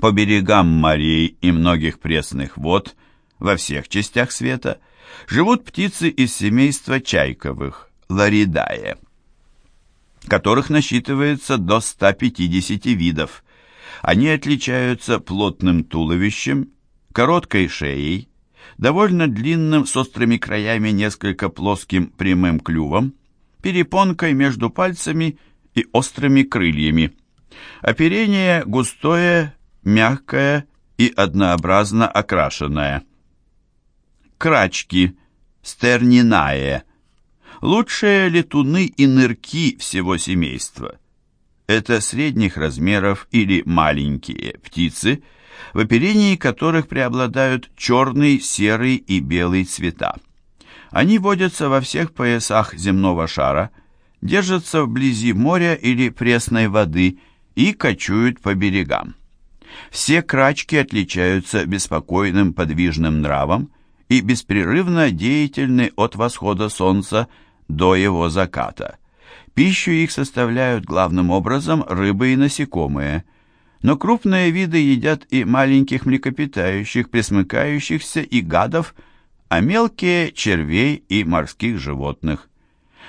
По берегам морей и многих пресных вод во всех частях света живут птицы из семейства чайковых, ларидае, которых насчитывается до 150 видов. Они отличаются плотным туловищем, короткой шеей, довольно длинным с острыми краями несколько плоским прямым клювом, перепонкой между пальцами и острыми крыльями. Оперение густое, мягкое и однообразно окрашенное. Крачки, стернинае, лучшие летуны и нырки всего семейства. Это средних размеров или маленькие птицы – в оперении которых преобладают черный, серый и белый цвета. Они водятся во всех поясах земного шара, держатся вблизи моря или пресной воды и кочуют по берегам. Все крачки отличаются беспокойным подвижным нравом и беспрерывно деятельны от восхода солнца до его заката. Пищу их составляют главным образом рыбы и насекомые – но крупные виды едят и маленьких млекопитающих, пресмыкающихся и гадов, а мелкие – червей и морских животных.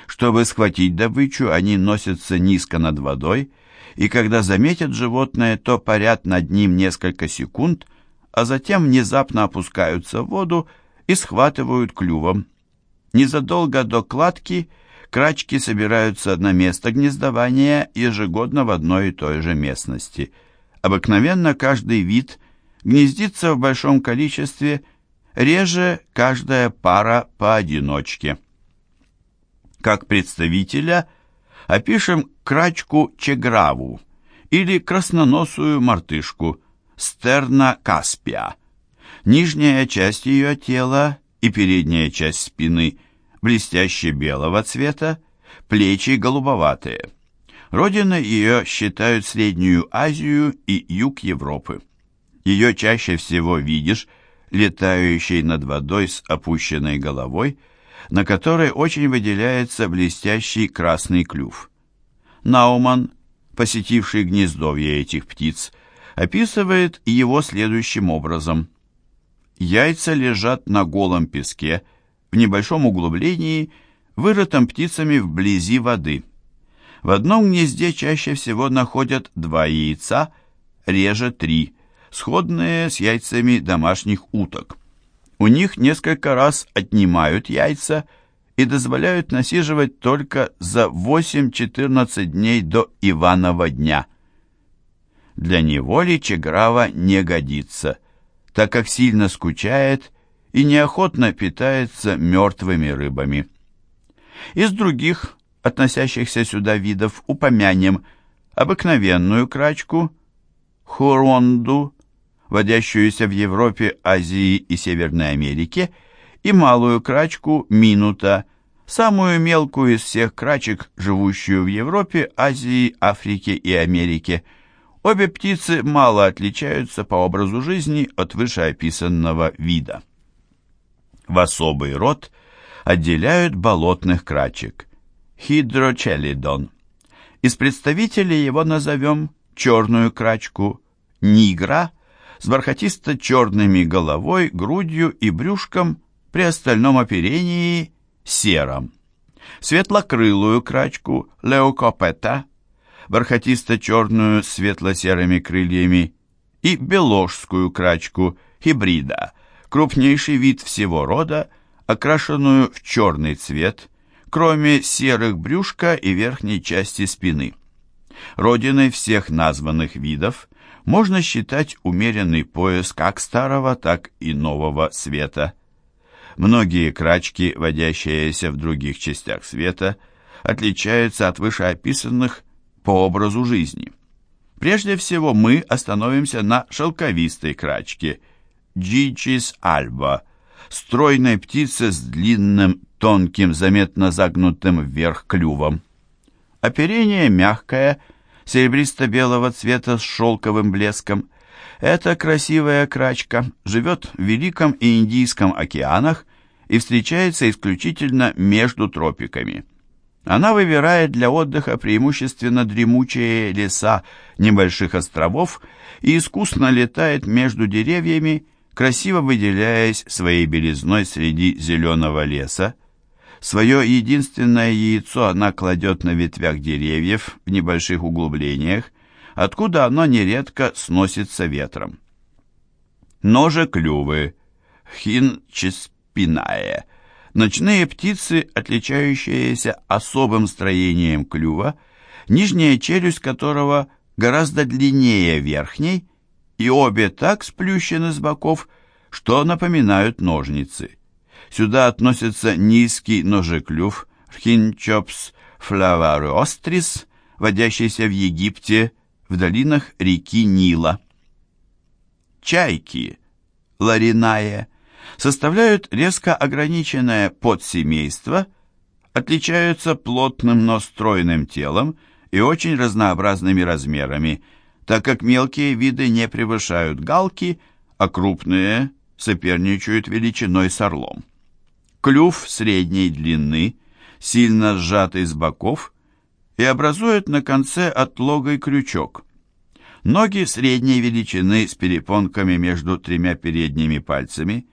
Чтобы схватить добычу, они носятся низко над водой, и когда заметят животное, то парят над ним несколько секунд, а затем внезапно опускаются в воду и схватывают клювом. Незадолго до кладки крачки собираются на место гнездования ежегодно в одной и той же местности – Обыкновенно каждый вид гнездится в большом количестве, реже каждая пара поодиночке. Как представителя опишем крачку чеграву или красноносую мартышку стерна каспия. Нижняя часть ее тела и передняя часть спины блестяще белого цвета, плечи голубоватые. Родиной ее считают Среднюю Азию и юг Европы. Ее чаще всего видишь летающей над водой с опущенной головой, на которой очень выделяется блестящий красный клюв. Науман, посетивший гнездовье этих птиц, описывает его следующим образом. Яйца лежат на голом песке в небольшом углублении, вырытом птицами вблизи воды – в одном гнезде чаще всего находят два яйца, реже три, сходные с яйцами домашних уток. У них несколько раз отнимают яйца и дозволяют насиживать только за 8-14 дней до Иванова дня. Для неволи Чеграва не годится, так как сильно скучает и неохотно питается мертвыми рыбами. Из других относящихся сюда видов упомянем обыкновенную крачку, хуронду, водящуюся в Европе, Азии и Северной Америке, и малую крачку минута, самую мелкую из всех крачек, живущую в Европе, Азии, Африке и Америке. Обе птицы мало отличаются по образу жизни от вышеописанного вида. В особый род отделяют болотных крачек – Хидрочелидон. Из представителей его назовем черную крачку нигра с бархатисто-черными головой, грудью и брюшком при остальном оперении сером. Светлокрылую крачку леокопета, бархатисто-черную с светло-серыми крыльями и беложскую крачку хибрида, крупнейший вид всего рода, окрашенную в черный цвет, кроме серых брюшка и верхней части спины. Родиной всех названных видов можно считать умеренный пояс как старого, так и нового света. Многие крачки, водящиеся в других частях света, отличаются от вышеописанных по образу жизни. Прежде всего мы остановимся на шелковистой крачке Джичис альба, стройной птице с длинным тонким, заметно загнутым вверх клювом. Оперение мягкое, серебристо-белого цвета с шелковым блеском. Эта красивая крачка живет в Великом и Индийском океанах и встречается исключительно между тропиками. Она выбирает для отдыха преимущественно дремучие леса небольших островов и искусно летает между деревьями, красиво выделяясь своей белизной среди зеленого леса. Свое единственное яйцо она кладет на ветвях деревьев в небольших углублениях, откуда оно нередко сносится ветром. Ножеклювы, хинчеспиная, ночные птицы, отличающиеся особым строением клюва, нижняя челюсть которого гораздо длиннее верхней, и обе так сплющены с боков, что напоминают ножницы. Сюда относятся низкий ножеклюв Хинчопс флавариострис, водящийся в Египте в долинах реки Нила. Чайки, лариная, составляют резко ограниченное подсемейство, отличаются плотным, но стройным телом и очень разнообразными размерами, так как мелкие виды не превышают галки, а крупные соперничают величиной с орлом. Клюв средней длины, сильно сжатый с боков и образует на конце отлогой крючок. Ноги средней величины с перепонками между тремя передними пальцами,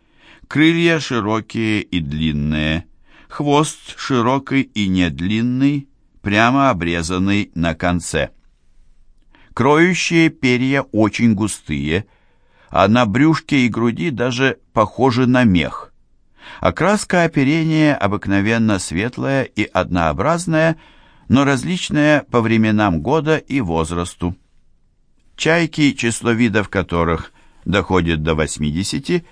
крылья широкие и длинные, хвост широкий и недлинный, прямо обрезанный на конце. Кроющие перья очень густые, а на брюшке и груди даже похожи на мех. Окраска оперения обыкновенно светлая и однообразная, но различная по временам года и возрасту. Чайки, число видов которых доходит до 80,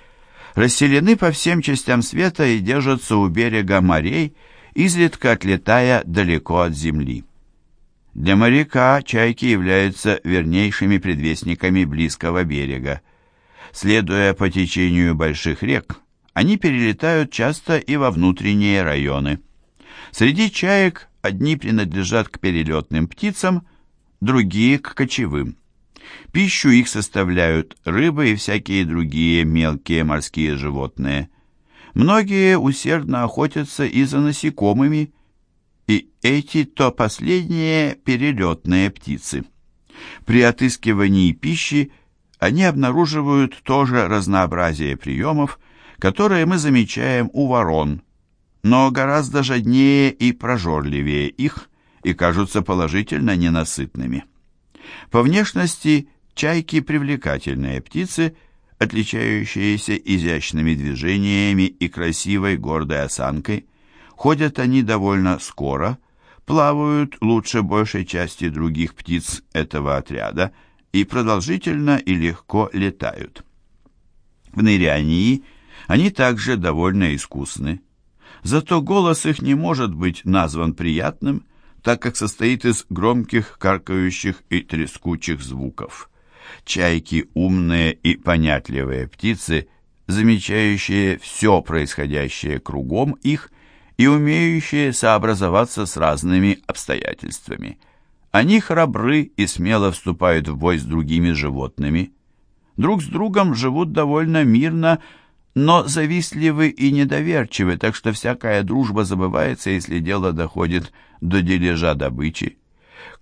расселены по всем частям света и держатся у берега морей, изредка отлетая далеко от земли. Для моряка чайки являются вернейшими предвестниками близкого берега. Следуя по течению больших рек, они перелетают часто и во внутренние районы. Среди чаек одни принадлежат к перелетным птицам, другие – к кочевым. Пищу их составляют рыбы и всякие другие мелкие морские животные. Многие усердно охотятся и за насекомыми, и эти-то последние перелетные птицы. При отыскивании пищи они обнаруживают тоже разнообразие приемов, которые мы замечаем у ворон, но гораздо жаднее и прожорливее их и кажутся положительно ненасытными. По внешности чайки привлекательные птицы, отличающиеся изящными движениями и красивой гордой осанкой. Ходят они довольно скоро, плавают лучше большей части других птиц этого отряда и продолжительно и легко летают. В нырянии они также довольно искусны. Зато голос их не может быть назван приятным – так как состоит из громких, каркающих и трескучих звуков. Чайки – умные и понятливые птицы, замечающие все происходящее кругом их и умеющие сообразоваться с разными обстоятельствами. Они храбры и смело вступают в бой с другими животными. Друг с другом живут довольно мирно, но завистливы и недоверчивы, так что всякая дружба забывается, если дело доходит до дележа добычи.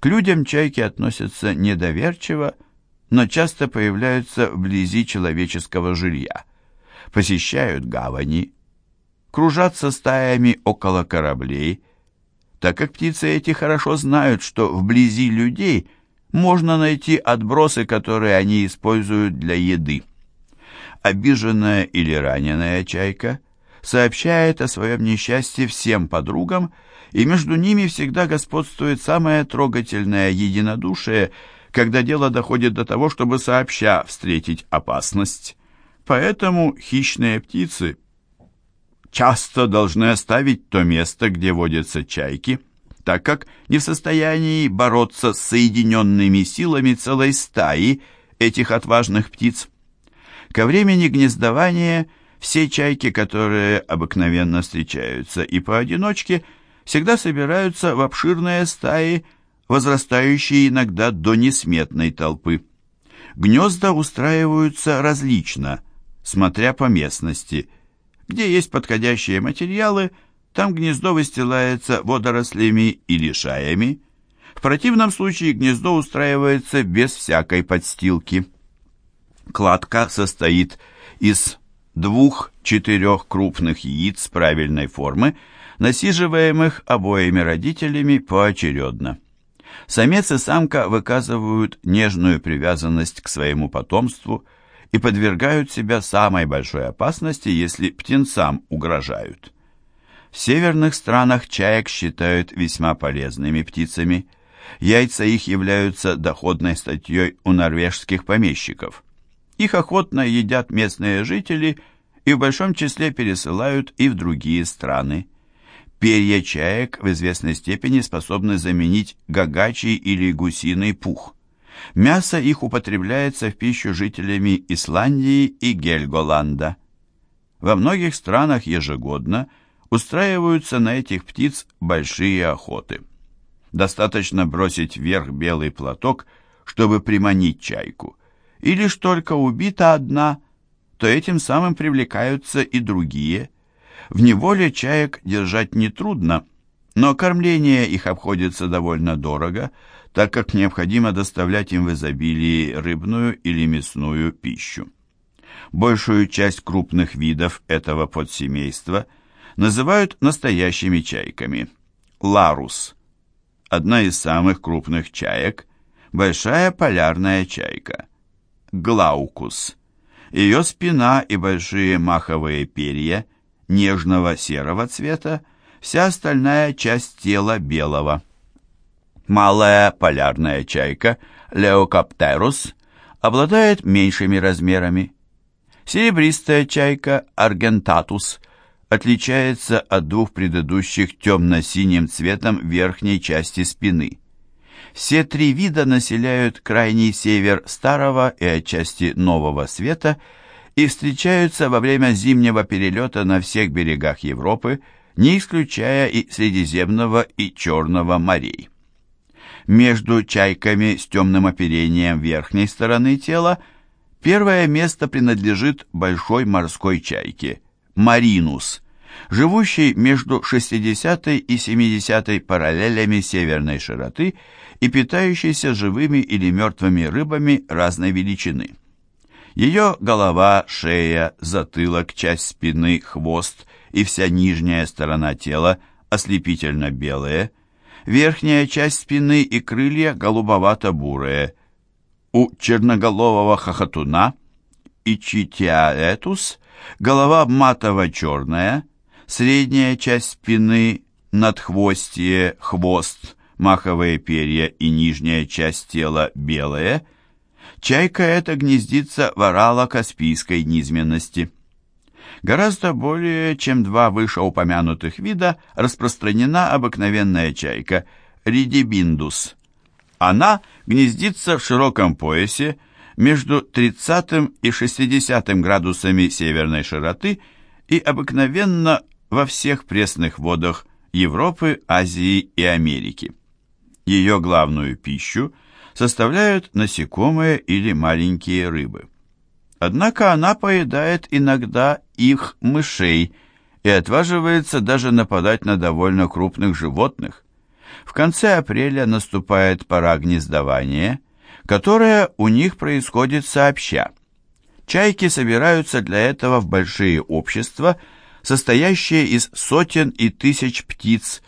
К людям чайки относятся недоверчиво, но часто появляются вблизи человеческого жилья. Посещают гавани, кружатся стаями около кораблей, так как птицы эти хорошо знают, что вблизи людей можно найти отбросы, которые они используют для еды обиженная или раненая чайка сообщает о своем несчастье всем подругам, и между ними всегда господствует самое трогательное единодушие, когда дело доходит до того, чтобы сообща встретить опасность. Поэтому хищные птицы часто должны оставить то место, где водятся чайки, так как не в состоянии бороться с соединенными силами целой стаи этих отважных птиц. Ко времени гнездования все чайки, которые обыкновенно встречаются и поодиночке, всегда собираются в обширные стаи, возрастающие иногда до несметной толпы. Гнезда устраиваются различно, смотря по местности. Где есть подходящие материалы, там гнездо выстилается водорослями или шаями. В противном случае гнездо устраивается без всякой подстилки. Кладка состоит из двух-четырех крупных яиц правильной формы, насиживаемых обоими родителями поочередно. Самец и самка выказывают нежную привязанность к своему потомству и подвергают себя самой большой опасности, если птенцам угрожают. В северных странах чаек считают весьма полезными птицами. Яйца их являются доходной статьей у норвежских помещиков. Их охотно едят местные жители и в большом числе пересылают и в другие страны. Перья чаек в известной степени способны заменить гагачий или гусиный пух. Мясо их употребляется в пищу жителями Исландии и Гельголанда. Во многих странах ежегодно устраиваются на этих птиц большие охоты. Достаточно бросить вверх белый платок, чтобы приманить чайку. И лишь только убита одна, то этим самым привлекаются и другие – в неволе чаек держать нетрудно, но кормление их обходится довольно дорого, так как необходимо доставлять им в изобилии рыбную или мясную пищу. Большую часть крупных видов этого подсемейства называют настоящими чайками. Ларус – одна из самых крупных чаек, большая полярная чайка. Глаукус – ее спина и большие маховые перья – нежного серого цвета, вся остальная часть тела белого. Малая полярная чайка Леокоптерус обладает меньшими размерами. Серебристая чайка Аргентатус отличается от двух предыдущих темно-синим цветом верхней части спины. Все три вида населяют крайний север Старого и отчасти Нового Света – и встречаются во время зимнего перелета на всех берегах Европы, не исключая и Средиземного и Черного морей. Между чайками с темным оперением верхней стороны тела первое место принадлежит большой морской чайке – маринус, живущей между 60 и 70 параллелями северной широты и питающейся живыми или мертвыми рыбами разной величины. Ее голова, шея, затылок, часть спины, хвост и вся нижняя сторона тела ослепительно белые, верхняя часть спины и крылья голубовато-бурые. У черноголового хохотуна и читиаэтус голова матово-черная, средняя часть спины, надхвостие, хвост, маховые перья и нижняя часть тела белые – Чайка эта гнездится в орало-каспийской низменности. Гораздо более чем два вышеупомянутых вида распространена обыкновенная чайка ридибиндус. Она гнездится в широком поясе между 30 и 60 градусами северной широты и обыкновенно во всех пресных водах Европы, Азии и Америки. Ее главную пищу – составляют насекомые или маленькие рыбы. Однако она поедает иногда их мышей и отваживается даже нападать на довольно крупных животных. В конце апреля наступает пора гнездования, которое у них происходит сообща. Чайки собираются для этого в большие общества, состоящие из сотен и тысяч птиц,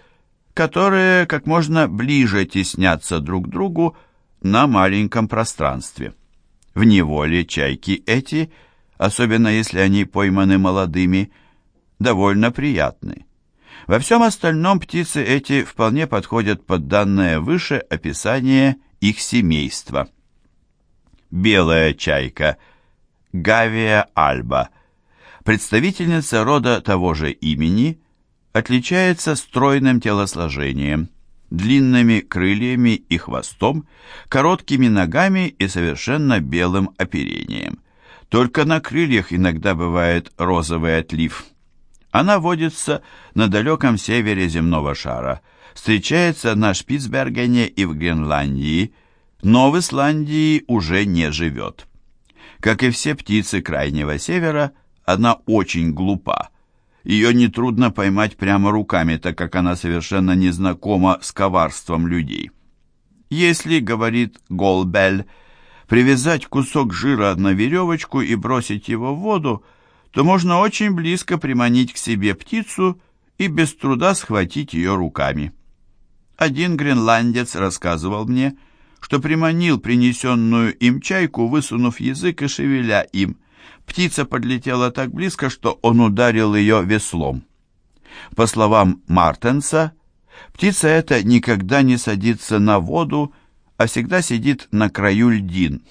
которые как можно ближе теснятся друг к другу, на маленьком пространстве. В неволе чайки эти, особенно если они пойманы молодыми, довольно приятны. Во всем остальном птицы эти вполне подходят под данное выше описание их семейства. Белая чайка Гавия альба, представительница рода того же имени, отличается стройным телосложением – длинными крыльями и хвостом, короткими ногами и совершенно белым оперением. Только на крыльях иногда бывает розовый отлив. Она водится на далеком севере земного шара, встречается на Шпицбергене и в Гренландии, но в Исландии уже не живет. Как и все птицы Крайнего Севера, она очень глупа. Ее нетрудно поймать прямо руками, так как она совершенно не знакома с коварством людей. Если, говорит Голбель, привязать кусок жира на веревочку и бросить его в воду, то можно очень близко приманить к себе птицу и без труда схватить ее руками. Один гренландец рассказывал мне, что приманил принесенную им чайку, высунув язык и шевеля им. Птица подлетела так близко, что он ударил ее веслом. По словам Мартенса, птица эта никогда не садится на воду, а всегда сидит на краю льдин.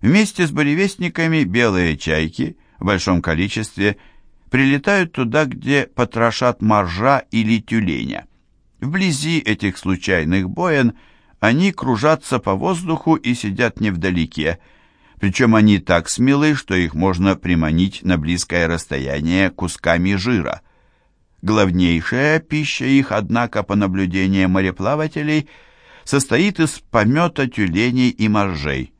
Вместе с буревестниками белые чайки в большом количестве прилетают туда, где потрошат моржа или тюленя. Вблизи этих случайных боен они кружатся по воздуху и сидят невдалеке, причем они так смелы, что их можно приманить на близкое расстояние кусками жира. Главнейшая пища их, однако, по наблюдениям мореплавателей, состоит из помета тюленей и моржей.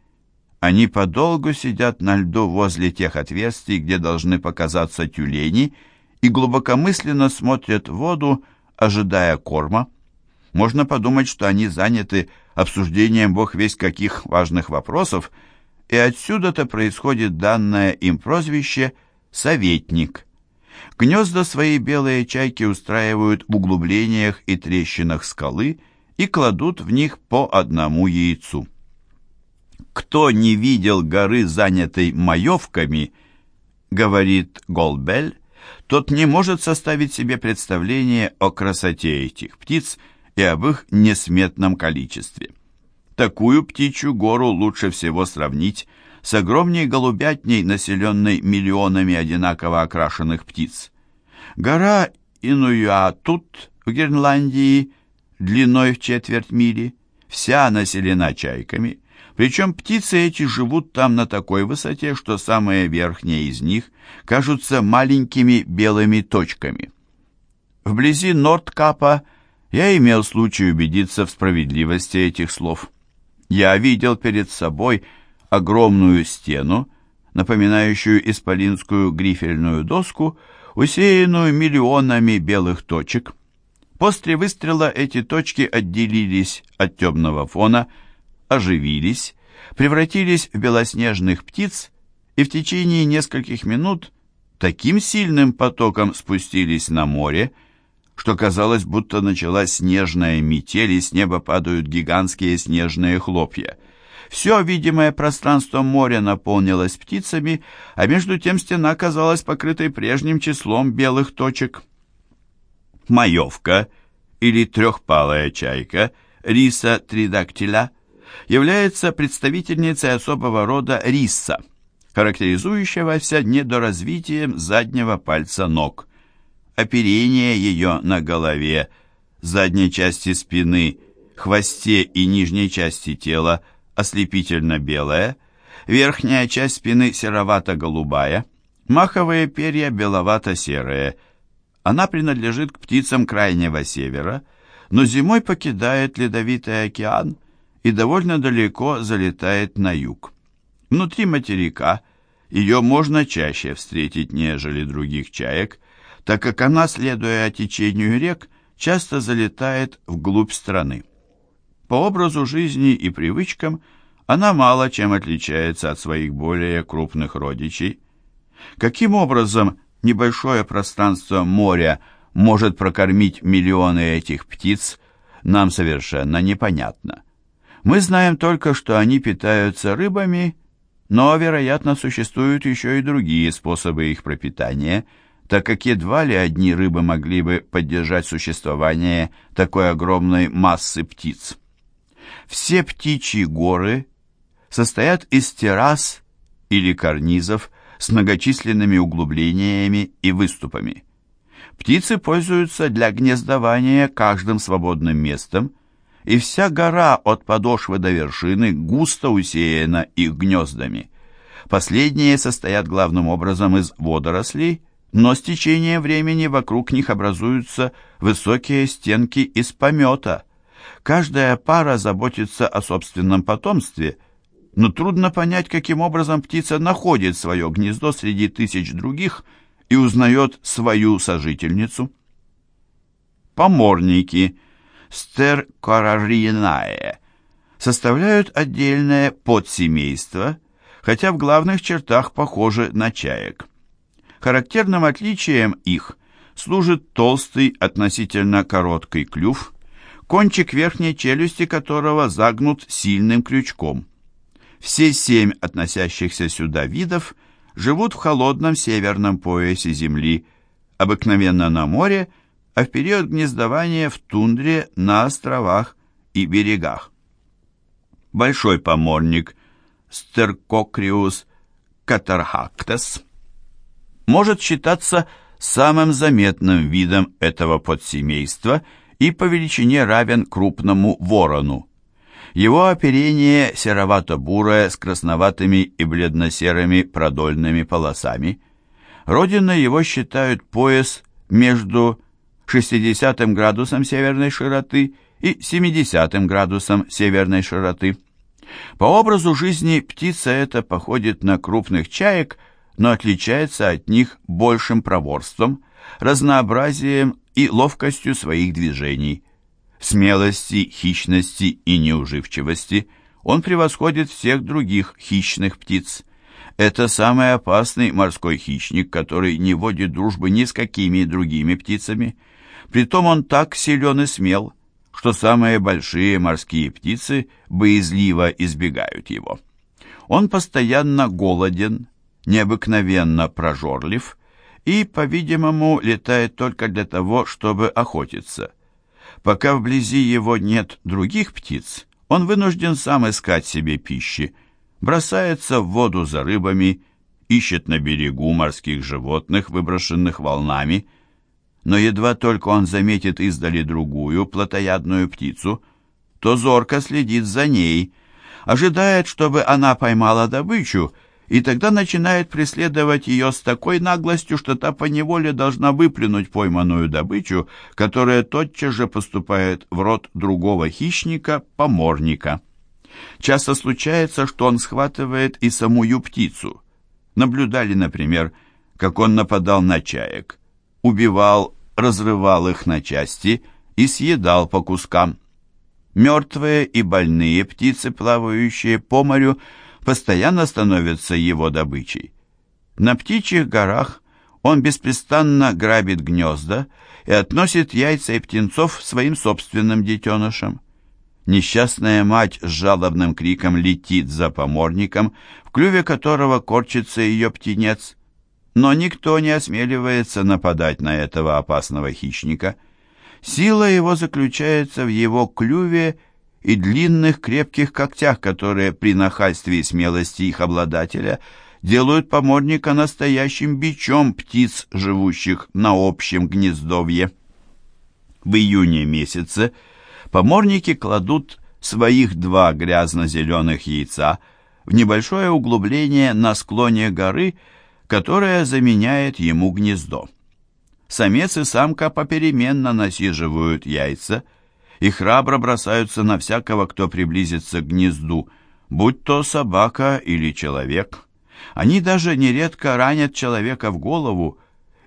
Они подолгу сидят на льду возле тех отверстий, где должны показаться тюлени, и глубокомысленно смотрят в воду, ожидая корма. Можно подумать, что они заняты обсуждением бог весть каких важных вопросов, и отсюда-то происходит данное им прозвище «советник». Гнезда свои белые чайки устраивают в углублениях и трещинах скалы и кладут в них по одному яйцу. Кто не видел горы, занятой маевками, говорит Голбель, тот не может составить себе представление о красоте этих птиц и об их несметном количестве. Такую птичью гору лучше всего сравнить с огромней голубятней, населенной миллионами одинаково окрашенных птиц. Гора Инуятут в Гренландии, длиной в четверть мили, вся населена чайками – причем птицы эти живут там на такой высоте, что самые верхние из них кажутся маленькими белыми точками. Вблизи Нордкапа я имел случай убедиться в справедливости этих слов. Я видел перед собой огромную стену, напоминающую исполинскую грифельную доску, усеянную миллионами белых точек. После выстрела эти точки отделились от темного фона оживились, превратились в белоснежных птиц и в течение нескольких минут таким сильным потоком спустились на море, что казалось, будто началась снежная метель, и с неба падают гигантские снежные хлопья. Все видимое пространство моря наполнилось птицами, а между тем стена казалась покрытой прежним числом белых точек. Маевка или трехпалая чайка, риса тридактиля, является представительницей особого рода рисса, характеризующегося недоразвитием заднего пальца ног. Оперение ее на голове, задней части спины, хвосте и нижней части тела ослепительно белое, верхняя часть спины серовато-голубая, маховые перья беловато-серые. Она принадлежит к птицам крайнего севера, но зимой покидает ледовитый океан – и довольно далеко залетает на юг. Внутри материка ее можно чаще встретить, нежели других чаек, так как она, следуя течению рек, часто залетает вглубь страны. По образу жизни и привычкам она мало чем отличается от своих более крупных родичей. Каким образом небольшое пространство моря может прокормить миллионы этих птиц, нам совершенно непонятно. Мы знаем только, что они питаются рыбами, но, вероятно, существуют еще и другие способы их пропитания, так как едва ли одни рыбы могли бы поддержать существование такой огромной массы птиц. Все птичьи горы состоят из террас или карнизов с многочисленными углублениями и выступами. Птицы пользуются для гнездования каждым свободным местом, и вся гора от подошвы до вершины густо усеяна их гнездами. Последние состоят главным образом из водорослей, но с течением времени вокруг них образуются высокие стенки из помета. Каждая пара заботится о собственном потомстве, но трудно понять, каким образом птица находит свое гнездо среди тысяч других и узнает свою сожительницу. Поморники Стеркораринае составляют отдельное подсемейство, хотя в главных чертах похожи на чаек. Характерным отличием их служит толстый относительно короткий клюв, кончик верхней челюсти которого загнут сильным крючком. Все семь относящихся сюда видов живут в холодном северном поясе Земли, обыкновенно на море, а в период гнездования в тундре, на островах и берегах. Большой поморник Стеркокриус катархактес может считаться самым заметным видом этого подсемейства и по величине равен крупному ворону. Его оперение серовато-бурое с красноватыми и бледно-серыми продольными полосами. Родиной его считают пояс между 60 градусом северной широты и 70 градусом северной широты. По образу жизни птица эта походит на крупных чаек, но отличается от них большим проворством, разнообразием и ловкостью своих движений. Смелости, хищности и неуживчивости он превосходит всех других хищных птиц. Это самый опасный морской хищник, который не водит дружбы ни с какими другими птицами. Притом он так силен и смел, что самые большие морские птицы боязливо избегают его. Он постоянно голоден, необыкновенно прожорлив и, по-видимому, летает только для того, чтобы охотиться. Пока вблизи его нет других птиц, он вынужден сам искать себе пищи, бросается в воду за рыбами, ищет на берегу морских животных, выброшенных волнами, но едва только он заметит издали другую плотоядную птицу, то зорко следит за ней, ожидает, чтобы она поймала добычу, и тогда начинает преследовать ее с такой наглостью, что та поневоле должна выплюнуть пойманную добычу, которая тотчас же поступает в рот другого хищника, поморника. Часто случается, что он схватывает и самую птицу. Наблюдали, например, как он нападал на чаек, убивал, разрывал их на части и съедал по кускам. Мертвые и больные птицы, плавающие по морю, постоянно становятся его добычей. На птичьих горах он беспрестанно грабит гнезда и относит яйца и птенцов своим собственным детенышам. Несчастная мать с жалобным криком летит за поморником, в клюве которого корчится ее птенец. Но никто не осмеливается нападать на этого опасного хищника. Сила его заключается в его клюве и длинных крепких когтях, которые при нахальстве и смелости их обладателя делают поморника настоящим бичом птиц, живущих на общем гнездовье. В июне месяце поморники кладут своих два грязно-зеленых яйца в небольшое углубление на склоне горы, которое заменяет ему гнездо. Самец и самка попеременно насиживают яйца – и храбро бросаются на всякого, кто приблизится к гнезду, будь то собака или человек. Они даже нередко ранят человека в голову,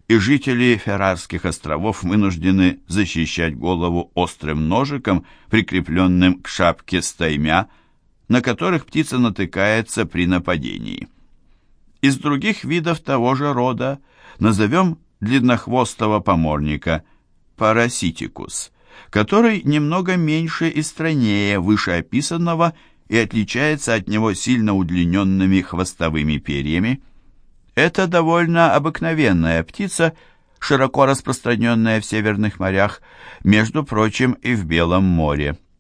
и жители Феррарских островов вынуждены защищать голову острым ножиком, прикрепленным к шапке стаймя, на которых птица натыкается при нападении. Из других видов того же рода назовем длиннохвостого поморника – параситикус – который немного меньше и стройнее вышеописанного и отличается от него сильно удлиненными хвостовыми перьями. Это довольно обыкновенная птица, широко распространенная в северных морях, между прочим и в Белом море.